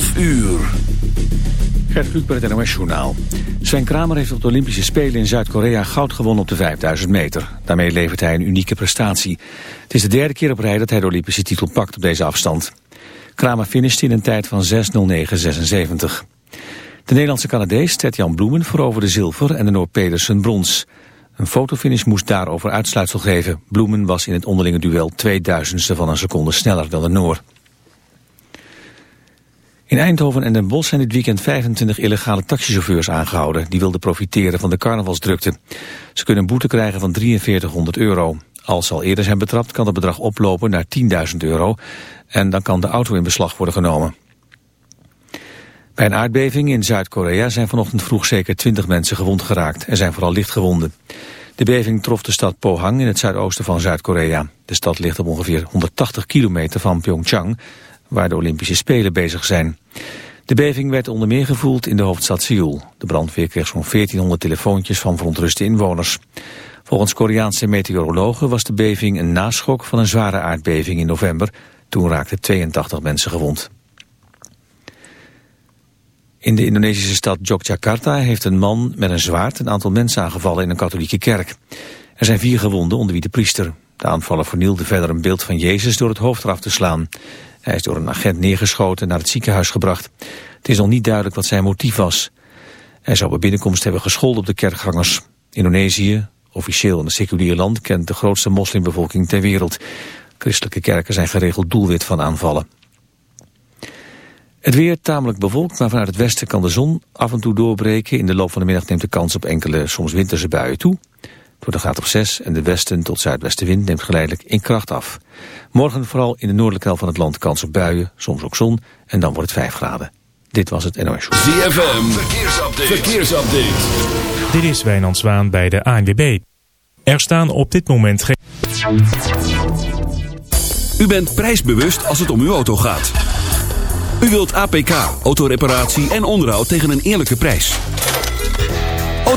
12 uur. Gert Kluk bij het NOS Journaal. Sven Kramer heeft op de Olympische Spelen in Zuid-Korea goud gewonnen op de 5000 meter. Daarmee levert hij een unieke prestatie. Het is de derde keer op rij dat hij de Olympische titel pakt op deze afstand. Kramer finishte in een tijd van 6.09.76. De Nederlandse Canadees Ted-Jan Bloemen veroverde zilver en de Noor Pedersen brons. Een fotofinish moest daarover uitsluitsel geven. Bloemen was in het onderlinge duel 2000ste van een seconde sneller dan de Noor. In Eindhoven en Den Bosch zijn dit weekend 25 illegale taxichauffeurs aangehouden. Die wilden profiteren van de carnavalsdrukte. Ze kunnen een boete krijgen van 4300 euro. Als ze al eerder zijn betrapt kan het bedrag oplopen naar 10.000 euro. En dan kan de auto in beslag worden genomen. Bij een aardbeving in Zuid-Korea zijn vanochtend vroeg zeker 20 mensen gewond geraakt. Er zijn vooral lichtgewonden. De beving trof de stad Pohang in het zuidoosten van Zuid-Korea. De stad ligt op ongeveer 180 kilometer van Pyeongchang waar de Olympische Spelen bezig zijn. De beving werd onder meer gevoeld in de hoofdstad Seoul. De brandweer kreeg zo'n 1400 telefoontjes van verontruste inwoners. Volgens Koreaanse meteorologen was de beving een naschok van een zware aardbeving in november. Toen raakten 82 mensen gewond. In de Indonesische stad Yogyakarta heeft een man met een zwaard een aantal mensen aangevallen in een katholieke kerk. Er zijn vier gewonden, onder wie de priester. De aanvaller vernielde verder een beeld van Jezus door het hoofd eraf te slaan. Hij is door een agent neergeschoten naar het ziekenhuis gebracht. Het is nog niet duidelijk wat zijn motief was. Hij zou bij binnenkomst hebben gescholden op de kerkgangers. Indonesië, officieel een seculier land, kent de grootste moslimbevolking ter wereld. Christelijke kerken zijn geregeld doelwit van aanvallen. Het weer tamelijk bewolkt, maar vanuit het westen kan de zon af en toe doorbreken. In de loop van de middag neemt de kans op enkele, soms winterse buien toe. Door de gaat op 6 en de westen tot zuidwestenwind neemt geleidelijk in kracht af. Morgen vooral in de noordelijke helft van het land kans op buien, soms ook zon en dan wordt het 5 graden. Dit was het NOS Show. ZFM, verkeersupdate. verkeersupdate. Dit is Wijnand Zwaan bij de ANWB. Er staan op dit moment geen... U bent prijsbewust als het om uw auto gaat. U wilt APK, autoreparatie en onderhoud tegen een eerlijke prijs.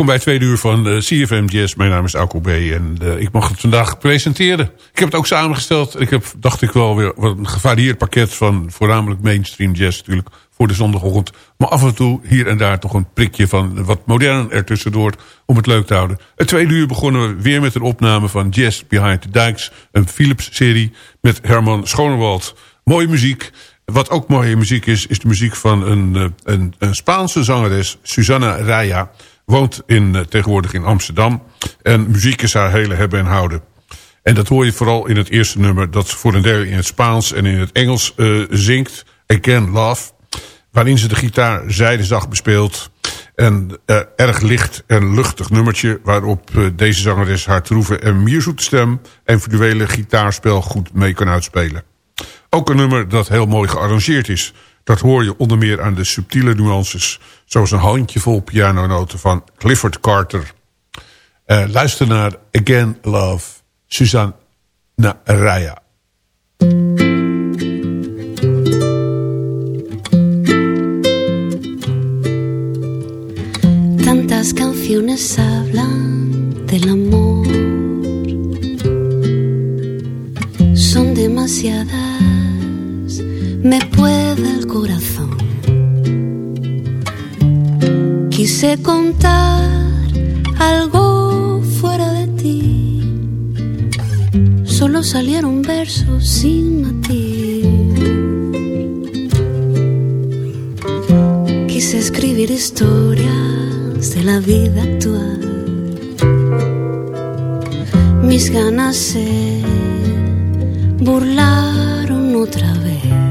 Welkom bij het tweede uur van uh, CFM Jazz. Mijn naam is Alko B. en uh, ik mag het vandaag presenteren. Ik heb het ook samengesteld. Ik heb, dacht ik wel, weer wat een gevarieerd pakket van voornamelijk mainstream jazz natuurlijk voor de zondagochtend. Maar af en toe hier en daar toch een prikje van wat modern ertussendoor om het leuk te houden. Het tweede uur begonnen we weer met een opname van Jazz Behind the Dikes. Een Philips-serie met Herman Schonewald. Mooie muziek. Wat ook mooie muziek is, is de muziek van een, eh, een, een Spaanse zangeres, Susana Raya. Woont in, eh, tegenwoordig in Amsterdam. En muziek is haar hele hebben en houden. En dat hoor je vooral in het eerste nummer... dat ze voor een deel in het Spaans en in het Engels uh, zingt. Again Love. Waarin ze de gitaar zijdezacht bespeelt. En uh, erg licht en luchtig nummertje... waarop deze zangeres haar troeve en mierzoete stem... en virtuele gitaarspel goed mee kan uitspelen. Ook een nummer dat heel mooi gearrangeerd is. Dat hoor je onder meer aan de subtiele nuances... zoals een handjevol pianonoten van Clifford Carter. Uh, luister naar Again Love, Suzanne Raya. Tantas canciones hablan del amor. Me puede el corazón. Quise contar algo fuera de ti. Solo salieron versos sin matiz. Quise escribir historias de la vida actual. Mis ganas se burlaron otra vez.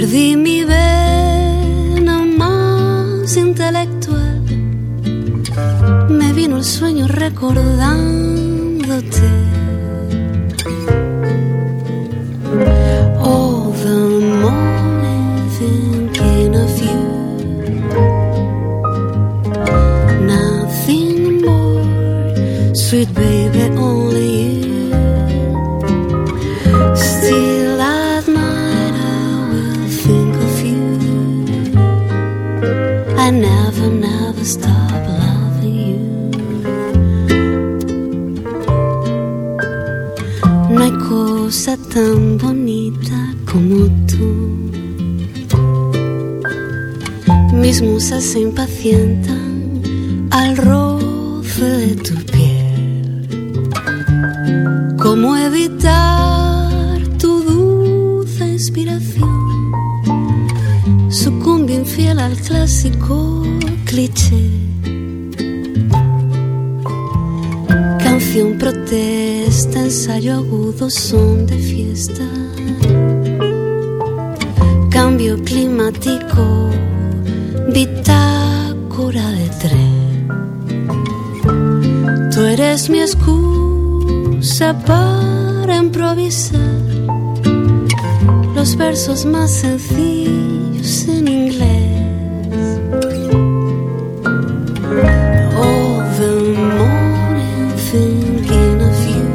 Perdí mi vena más intelectual. Me vino el sueño recordándote. Musas impacientes. Eres mi excusa para improvisar los versos más sencillos en inglés. All the morning thinking of you.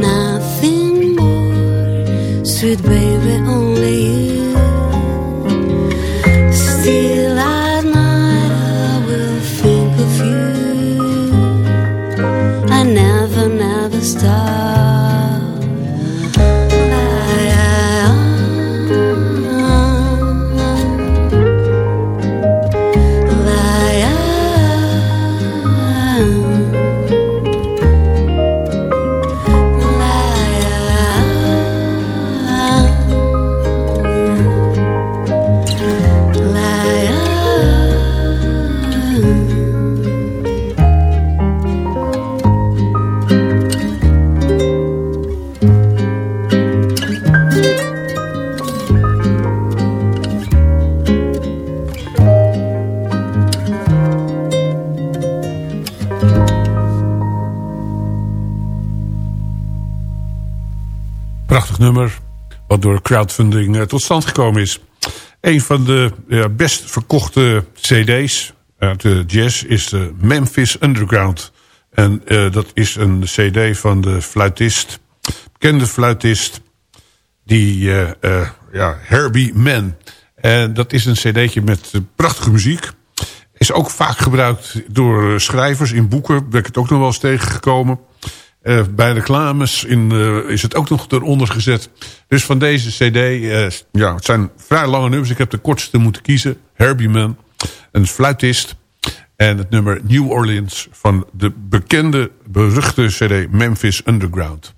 Nothing more, sweet baby, crowdfunding uh, tot stand gekomen is. Een van de best verkochte cd's uit de jazz is de Memphis Underground. En uh, dat is een cd van de fluitist, bekende fluitist, die ja, Herbie Mann. En dat is een cd'tje met eh, prachtige muziek. Is ook vaak gebruikt door eh, schrijvers in boeken. Ben ik het ook nog wel eens tegengekomen. Eh, bij reclames in, eh, is het ook nog eronder gezet. Dus van deze cd, eh, ja, het zijn vrij lange nummers. Ik heb de kortste moeten kiezen. Herbie Man, een fluitist. En het nummer New Orleans van de bekende, beruchte cd Memphis Underground.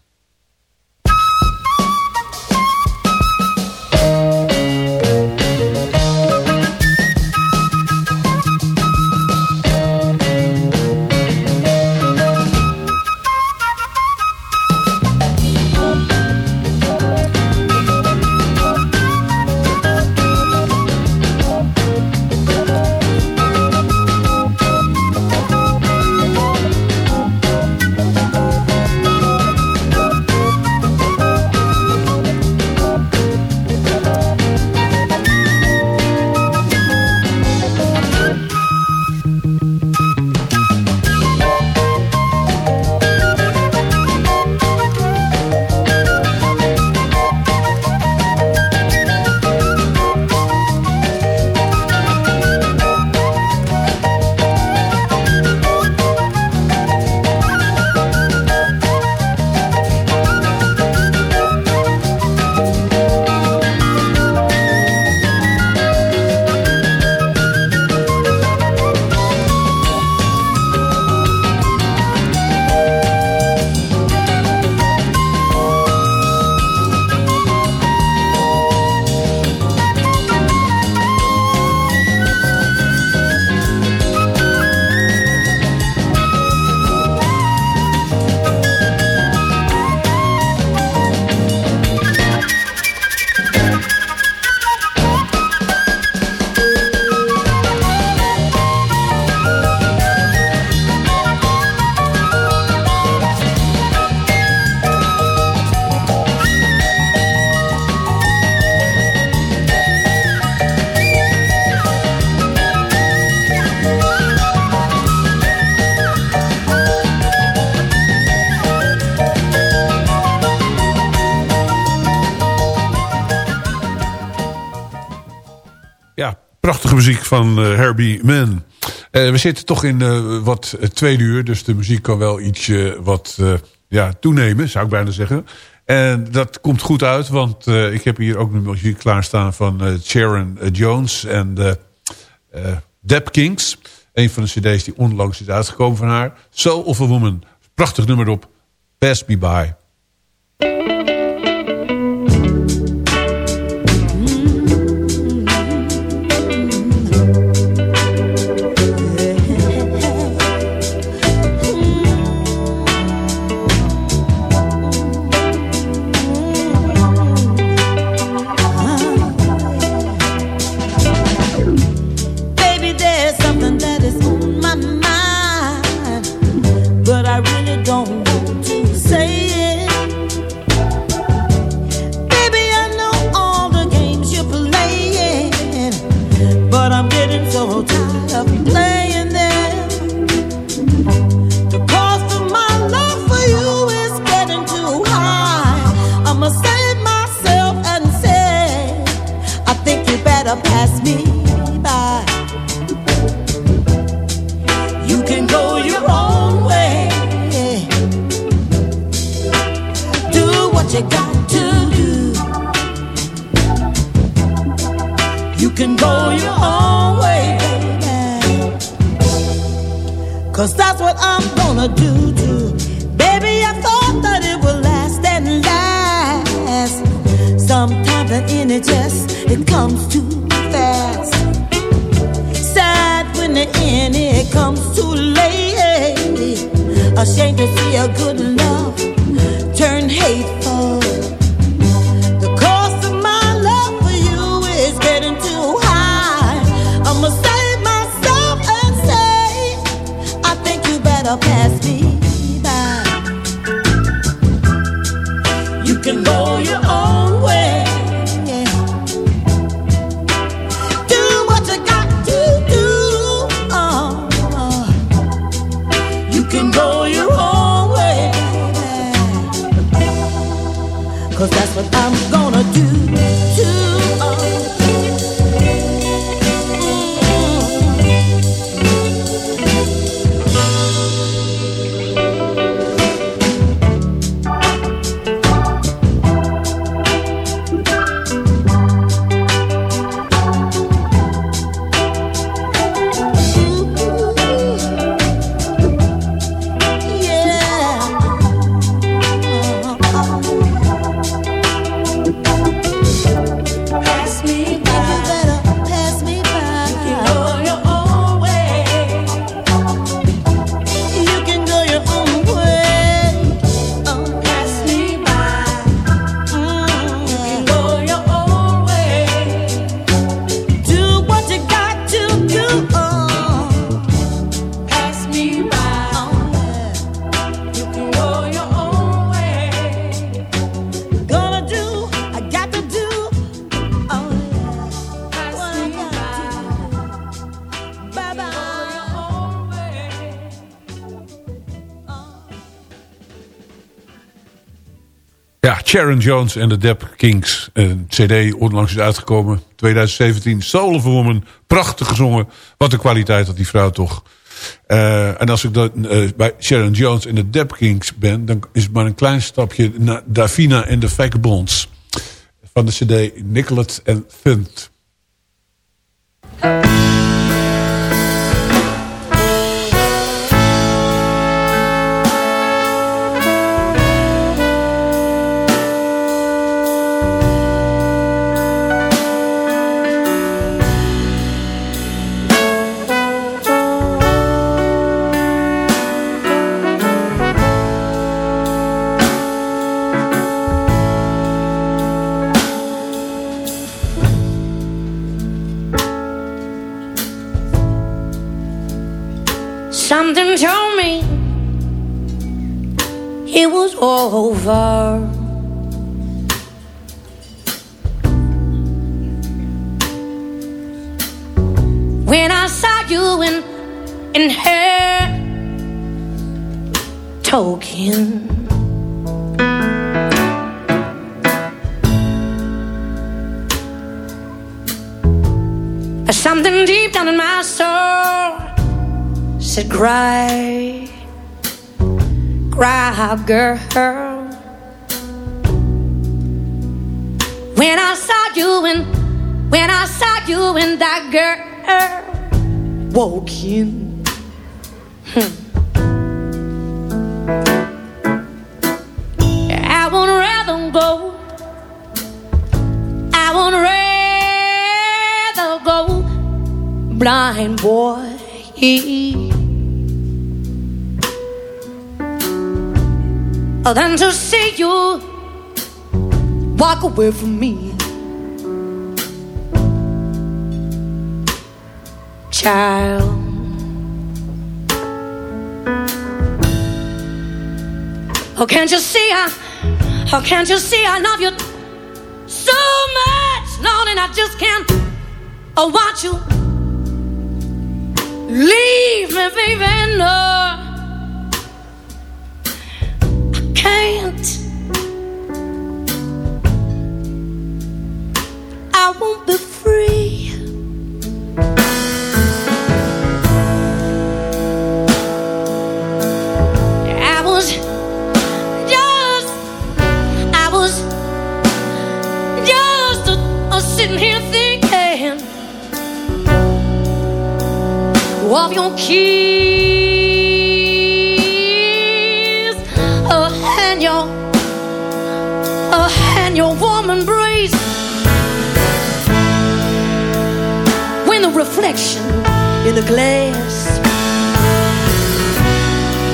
Muziek van eh, Herbie Mann. Eh, we zitten toch in eh, wat uh, tweede uur, dus de muziek kan wel ietsje wat ja, toenemen, zou ik bijna zeggen. En dat komt goed uit, want ik heb hier ook een muziek klaarstaan van Sharon Jones en de Deb Kings. Een van de cd's die onlangs is uitgekomen van haar. Soul of a Woman. Prachtig nummer op. Pass Me By. You got to do. You can go your own way, baby. Cause that's what I'm gonna do too. Baby, I thought that it would last and last. Sometimes the end just it comes too fast sad when the end it comes too late. Ashamed to see a good love turn hateful. You better Sharon Jones en de Dap Kings. Een cd onlangs is uitgekomen. 2017. Soul of Woman. Prachtig gezongen. Wat een kwaliteit had die vrouw toch. Eh, en als ik dan, eh, bij Sharon Jones en de Dap Kings ben... dan is het maar een klein stapje naar Davina en de Vagabonds. Van de cd Nicolet and Thunt. Token. There's Something deep down in my soul said, Cry, cry, girl. When I saw you and when I saw you and that girl walking. Blind boy. Than to see you walk away from me, child. Oh, can't you see I? Oh, can't you see I love you so much, Lord, and I just can't oh, watch you leave me, baby. No, I can't. I won't be your kiss uh, and your uh, and your warm embrace when the reflection in the glass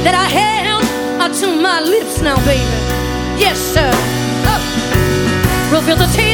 that I held uh, to my lips now, baby. Yes, sir. Oh. Reveal the tears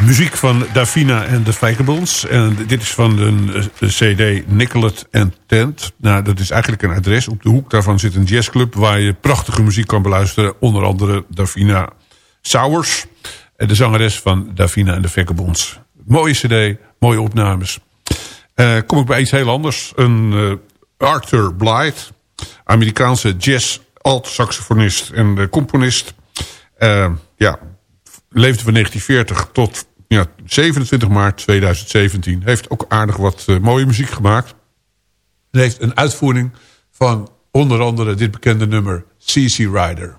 Muziek van Davina en de Vijkerbons. En dit is van een eh, cd Nicolet and Tent. Nou, dat is eigenlijk een adres. Op de hoek daarvan zit een jazzclub... waar je prachtige muziek kan beluisteren. Onder andere Davina Sowers. De zangeres van Davina en de Vijkerbons. Mooie cd, mooie opnames. Uh, kom ik bij iets heel anders. Een uh, Arthur Blythe. Amerikaanse jazz alt-saxofonist en componist. Ja, leefde van 1940 tot ja, 27 maart 2017. Heeft ook aardig wat uh, mooie muziek gemaakt. En heeft een uitvoering van onder andere dit bekende nummer CC Rider.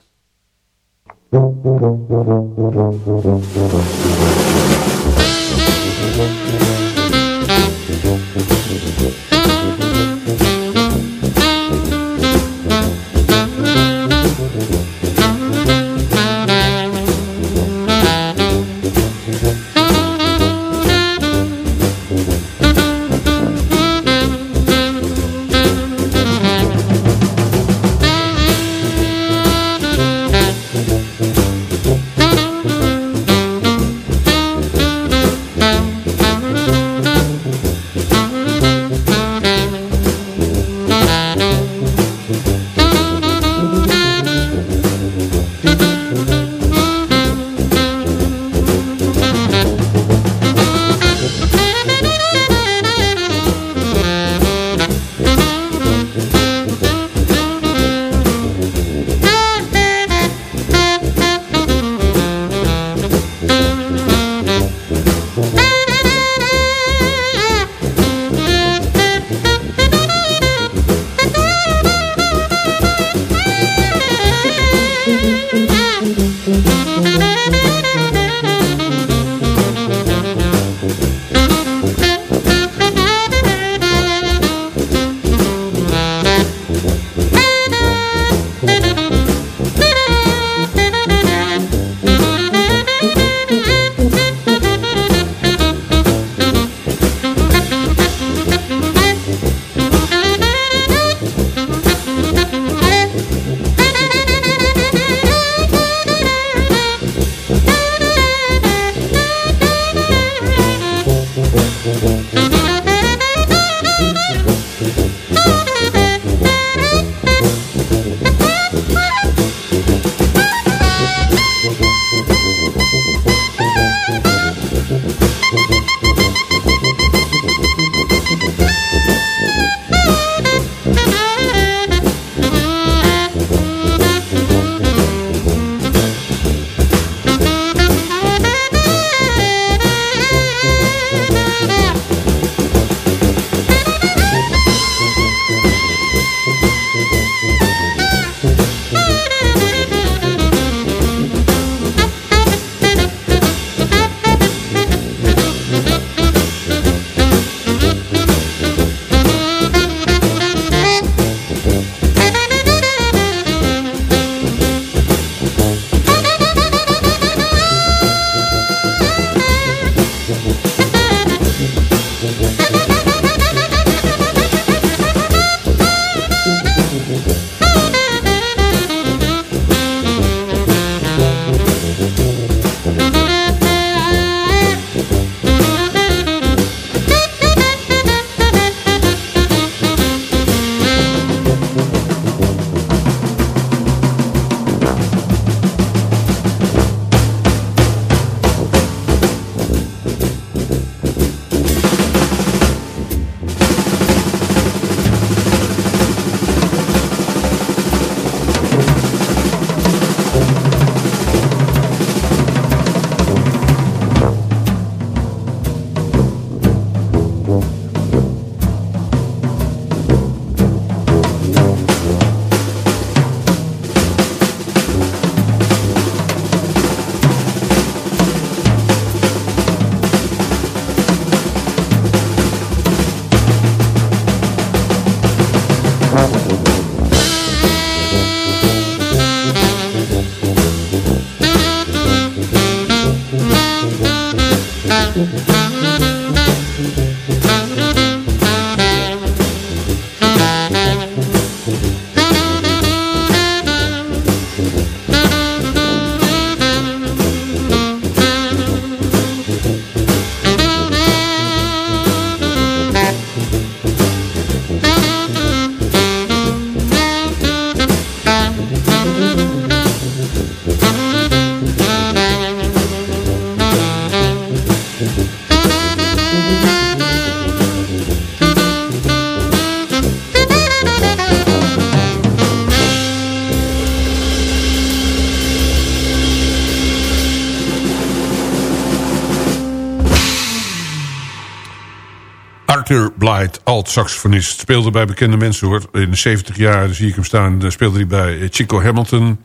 Blight, alt-saxofonist. Speelde bij bekende mensen hoor. In de 70 jaar zie ik hem staan. eh, Speelde hij bij Chico Hamilton.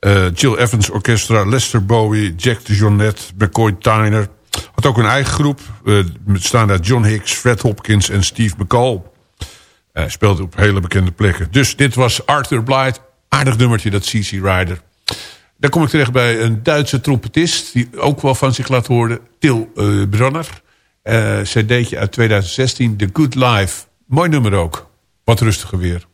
eh, Jill Evans Orchestra. Lester Bowie. Jack de Jonette. McCoy Tyner. Had ook een eigen groep. eh staan uit John Hicks, Fred Hopkins en Steve McCall. Hij speelde op hele bekende plekken. Dus dit was Arthur Blight. Aardig nummertje, dat CC Rider. Dan kom ik terecht bij een Duitse trompetist... die ook wel van zich laat horen. Til eh Bronner. Eh cd'tje uit 2016, The Good Life. Mooi nummer ook. Wat rustiger weer.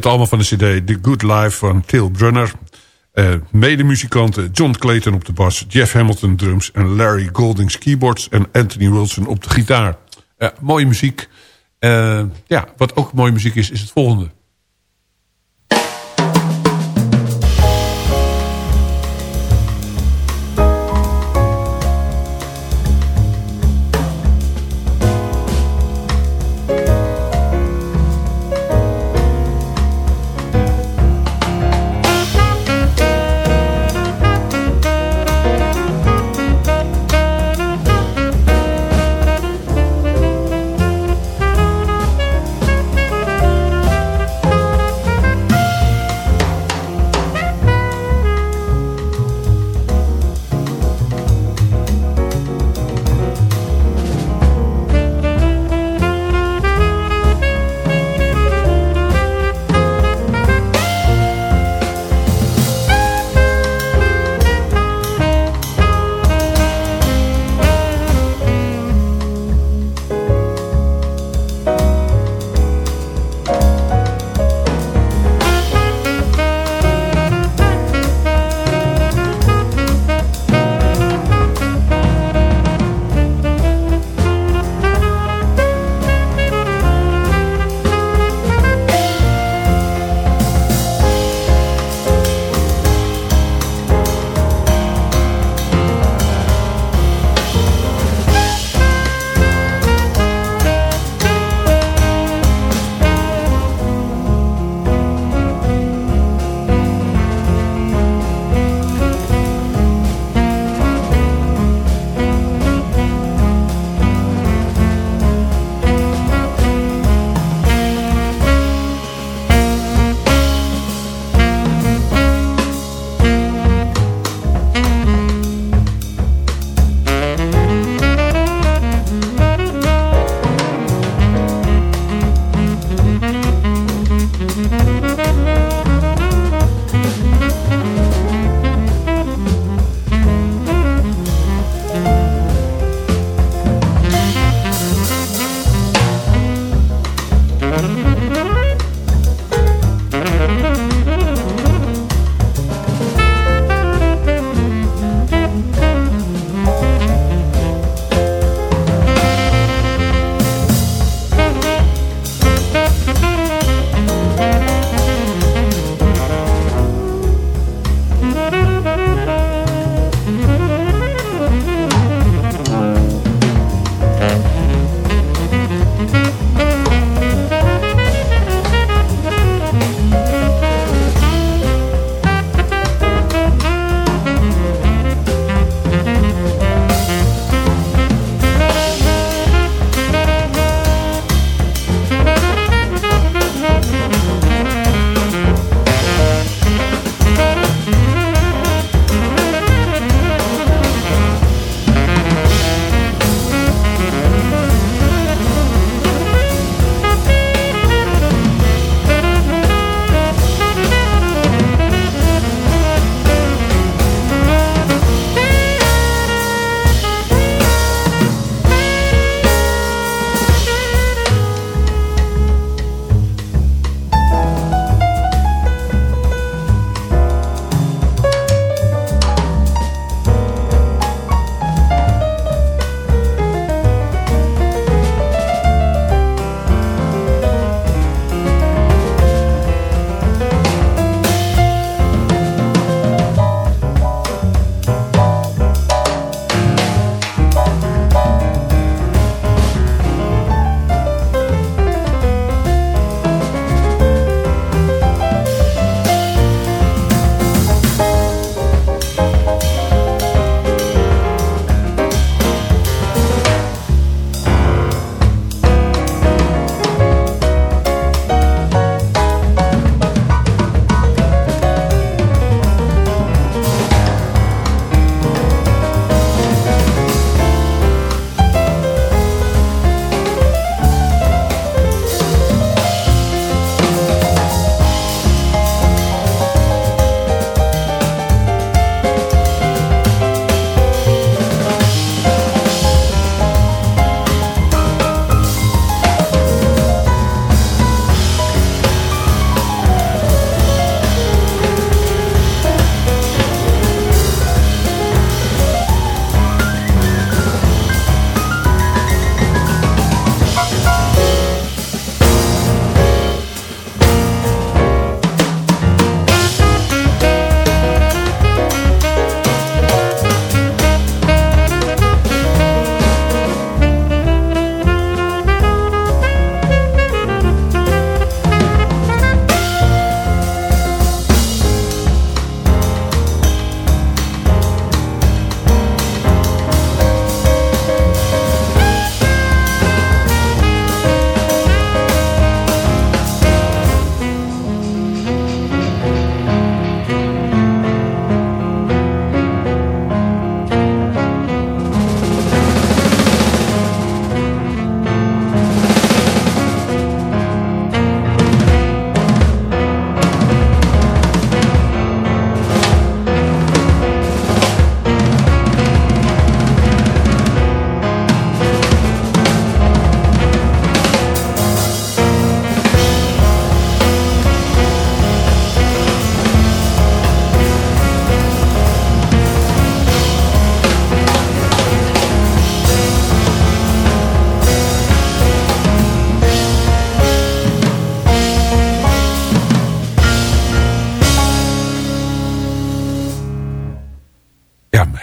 Dit allemaal van de cd The Good Life van Till Brunner. Uh, Medemuzikanten John Clayton op de bas, Jeff Hamilton drums... en Larry Goldings keyboards en Anthony Wilson op de gitaar. Uh, mooie muziek. Uh, ja, wat ook mooie muziek is, is het volgende.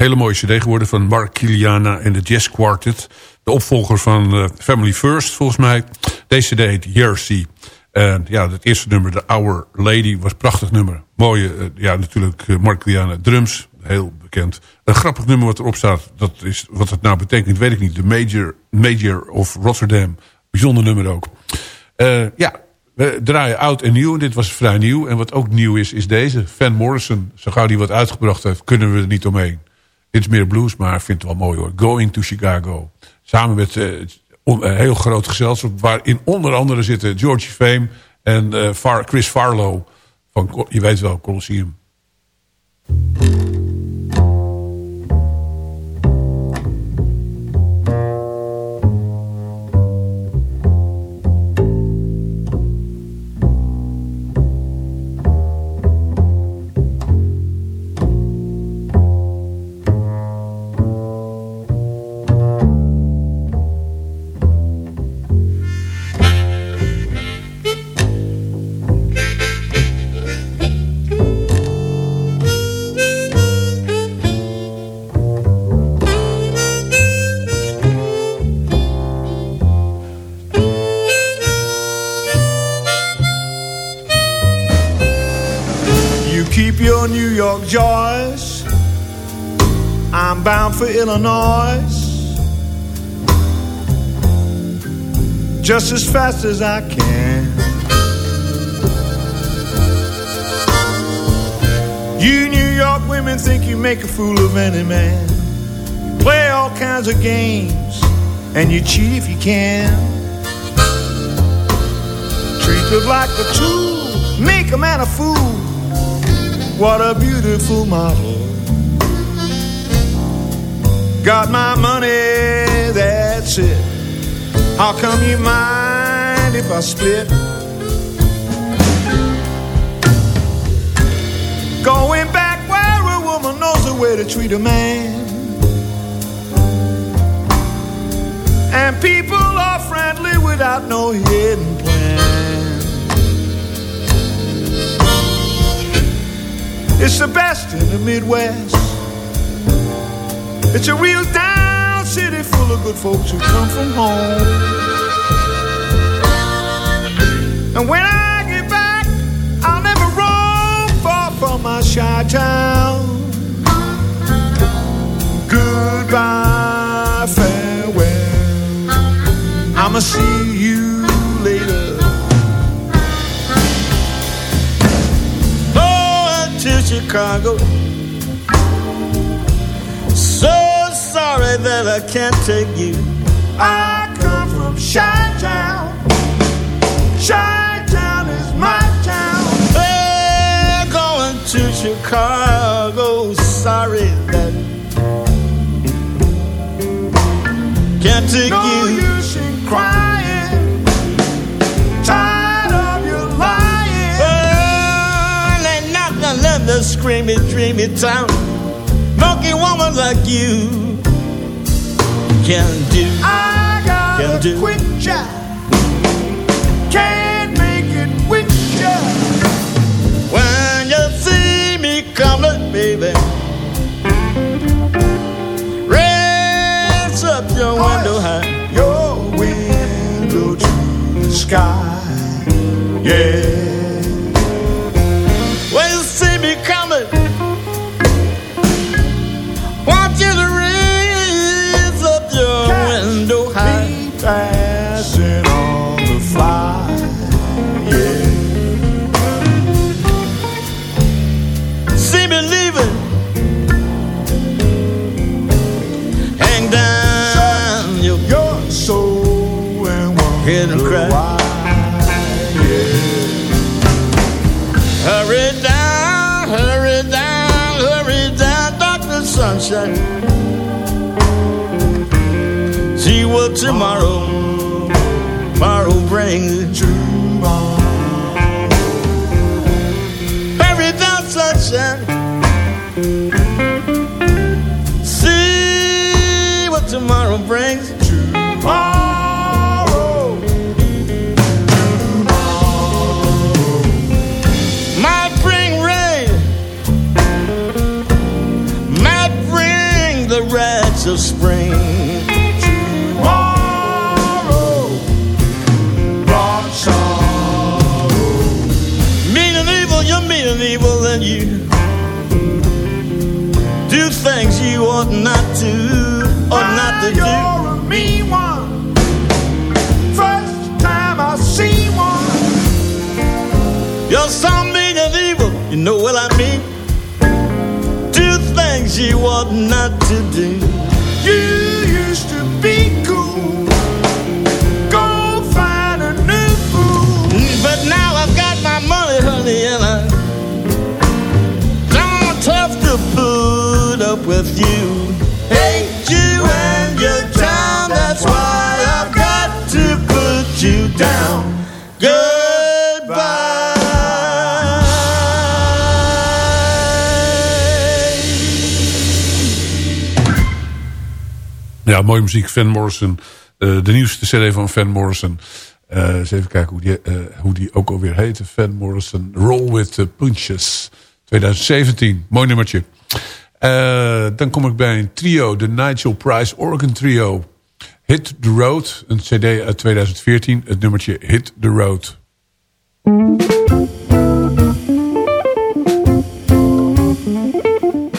Hele mooie cd geworden van Mark Kiliana en de Jazz Quartet. De opvolger van eh, Family First, volgens mij. Deze cd heet Jersey. En ja, het eerste nummer, The Our Lady, was een prachtig nummer. Mooie, eh, ja, natuurlijk eh, Mark Kiliana drums, heel bekend. Een grappig nummer wat erop staat, dat is, wat het nou betekent, weet ik niet. De Major, Major of Rotterdam. Bijzonder nummer ook. Ja, we draaien oud en nieuw. Dit was vrij nieuw. En wat ook nieuw is, is deze. Van Morrison, zo gauw die wat uitgebracht heeft, kunnen we er niet omheen. Dit meer blues, maar ik vind het wel mooi hoor. Going to Chicago. Samen met eh, on- een heel groot gezelschap. Waarin onder andere zitten Georgie Fame en eh, Chris Farlow. Van, je weet wel, Colosseum. Just as fast as I can. You New York women think you make a fool of any man. You play all kinds of games, and you cheat if you can. Treat it like a tool, make a man a fool. What a beautiful model. Got my money, that's it. How come you mind if I split? Going back where a woman knows the way to treat a man. And people are friendly without no hidden plan. It's the best in the Midwest. It's a real full of good folks who come from home. And when I get back, I'll never roam far from my shy town. Goodbye, farewell. I'ma see you later. Oh, Going to Chicago. That I can't take you. I come from Chi Town. Chi Town is my town. Hey, going to Chicago. Sorry that can't take No you. use in crying. Tired of your lying. Oh, ain't nothing left to screamy, dreamy town. Milky woman like you can do. I got Can a do. quick job. Can't make it with ya. When you see me coming, baby, raise up your window high. Your window to the sky. Yeah. Tomorrow, tomorrow brings. Hurry down, sunshine. See what tomorrow brings. Not. You used to be cool. Go find a new fool. But now I've got my money, honey, and I'm tough to put up with you. Hate you and your town, that's why I've got to put you down. Ja, mooie muziek. Van Morrison. Eh, de nieuwste cd van Van Morrison. Eh, eens even kijken hoe die, eh, hoe die ook alweer heette. Van Morrison. Roll with the Punches. 2017. Mooi nummertje. Dan kom ik bij een trio. De Nigel Price Organ Trio. Hit the Road. Een cd uit 2014. Het nummertje Hit the Road.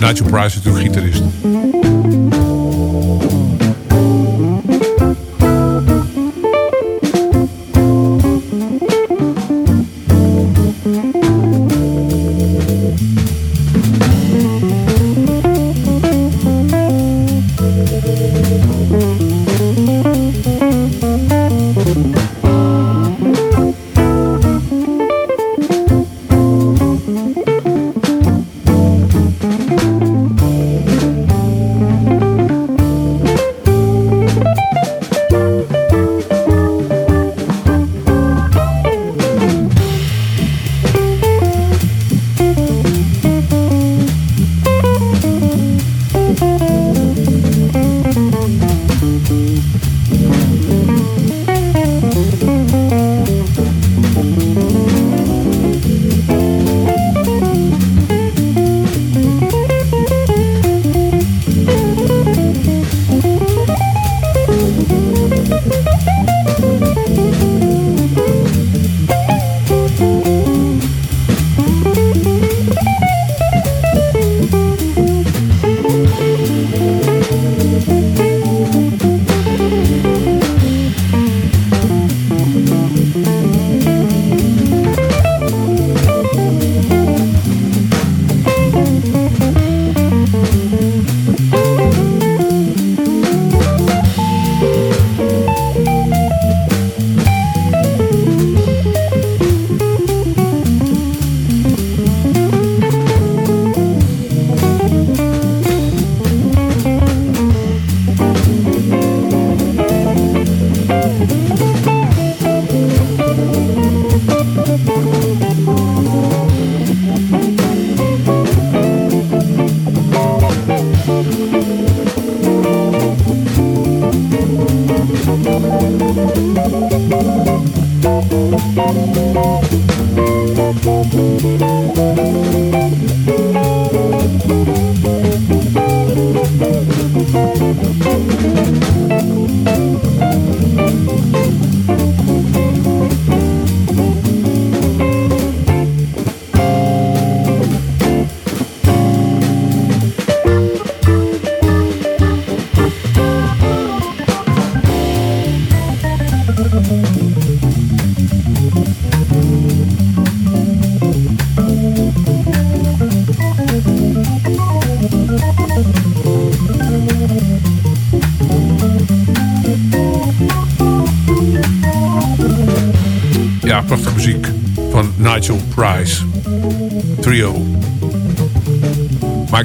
Nigel Price is natuurlijk gitarist.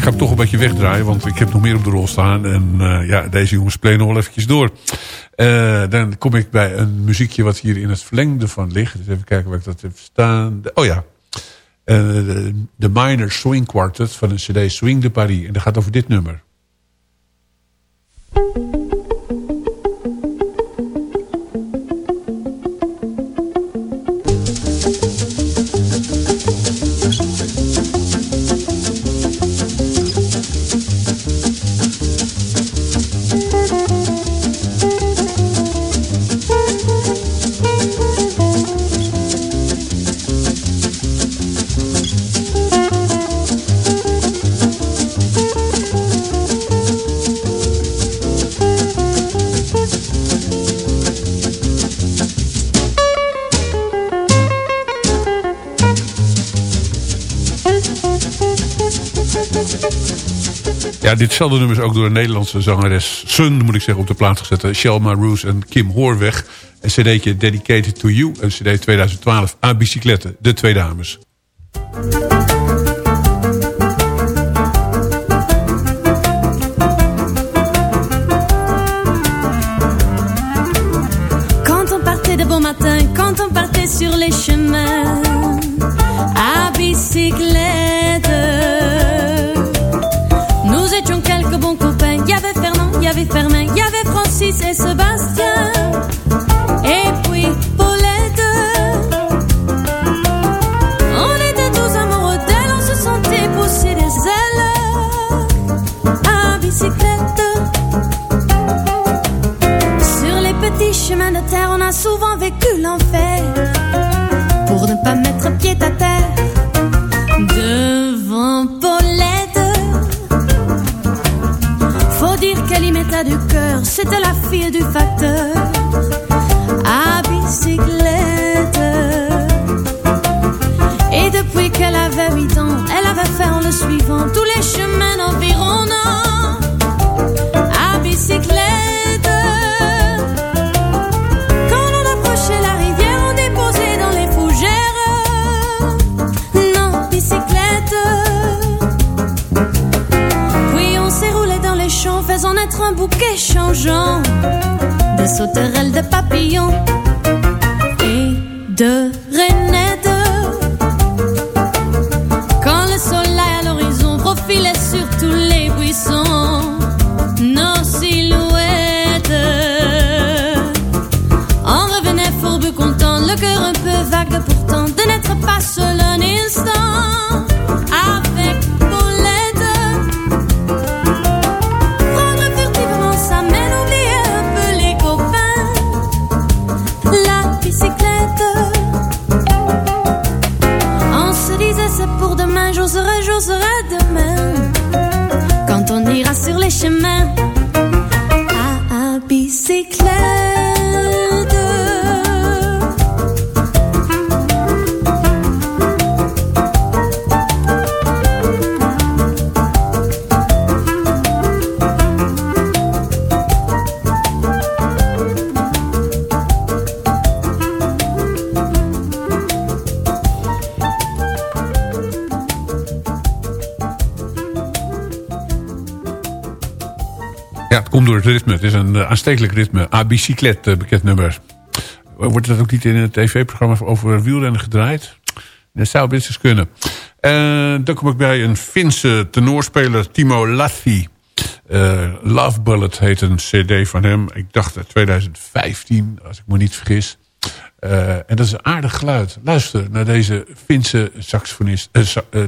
Ga hem toch een beetje wegdraaien, want ik heb nog meer op de rol staan. En eh, ja, deze jongens spelen nog wel eventjes door. Eh, dan kom ik bij een muziekje wat hier in het verlengde van ligt. Dus even kijken waar ik dat heb staan. Oh ja, Eh, de Minor Swing Quartet van een cd Swing de Paris. En dat gaat over dit nummer. Ja, ditzelfde nummer is ook door een Nederlandse zangeres... Sun, moet ik zeggen, op de plaats gezet. Shelma Roos en Kim Hoorweg. Een cd'tje Dedicated to You. Een cd 2012. A Bicyclette, de twee dames. Quand on partait de bon matin, quand on partait sur les chemins à bicyclette. Il y avait Francis et Sébastien. Et puis Paulette. On était tous amoureux d'elle, on se sentait pousser des ailes à bicyclette. Sur les petits chemins de terre, on a souvent vécu l'enfer pour ne pas mettre pied à terre c'était la fille du facteur à bicyclette. Et depuis qu'elle avait 8 ans, elle avait fait en le suivant tous les chemins un bouquet changeant de sauterelles, de papillons et de het is een eh, aanstekelijk ritme. A Bicyclette, eh, bekend nummer. Wordt dat ook niet in het tv-programma over wielrennen gedraaid? Dat zou best eens kunnen. Eh, dan kom ik bij een Finse tenorspeler, Timo Lassi. Eh, Love Bullet heet een cd van hem. Ik dacht uit 2015, als ik me niet vergis. En dat is een aardig geluid. Luister naar deze Finse saxofonist, eh,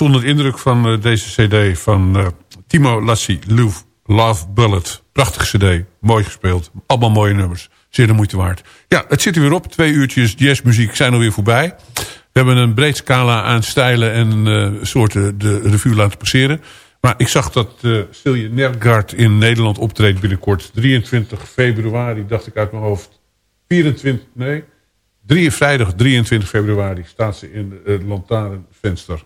was onder de indruk van eh, deze cd van eh, Timo Lassi, Love, Love Bullet. Prachtige cd, mooi gespeeld. Allemaal mooie nummers. Zeer de moeite waard. Ja, het zit er weer op. Twee uurtjes jazzmuziek zijn alweer voorbij. We hebben een breed scala aan stijlen en eh, soorten de revue laten passeren. Maar ik zag dat uh, Silje Nergard in Nederland optreedt binnenkort. 23 februari, dacht ik uit mijn hoofd. 24, nee. 3, vrijdag 23 februari staat ze in het lantaarnvenster.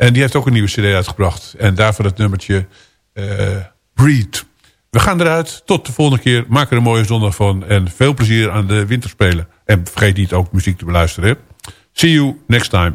En die heeft ook een nieuwe cd uitgebracht. En daarvoor het nummertje uh, Breed. We gaan eruit. Tot de volgende keer. Maak er een mooie zondag van. En veel plezier aan de winterspelen. En vergeet niet ook muziek te beluisteren. See you next time.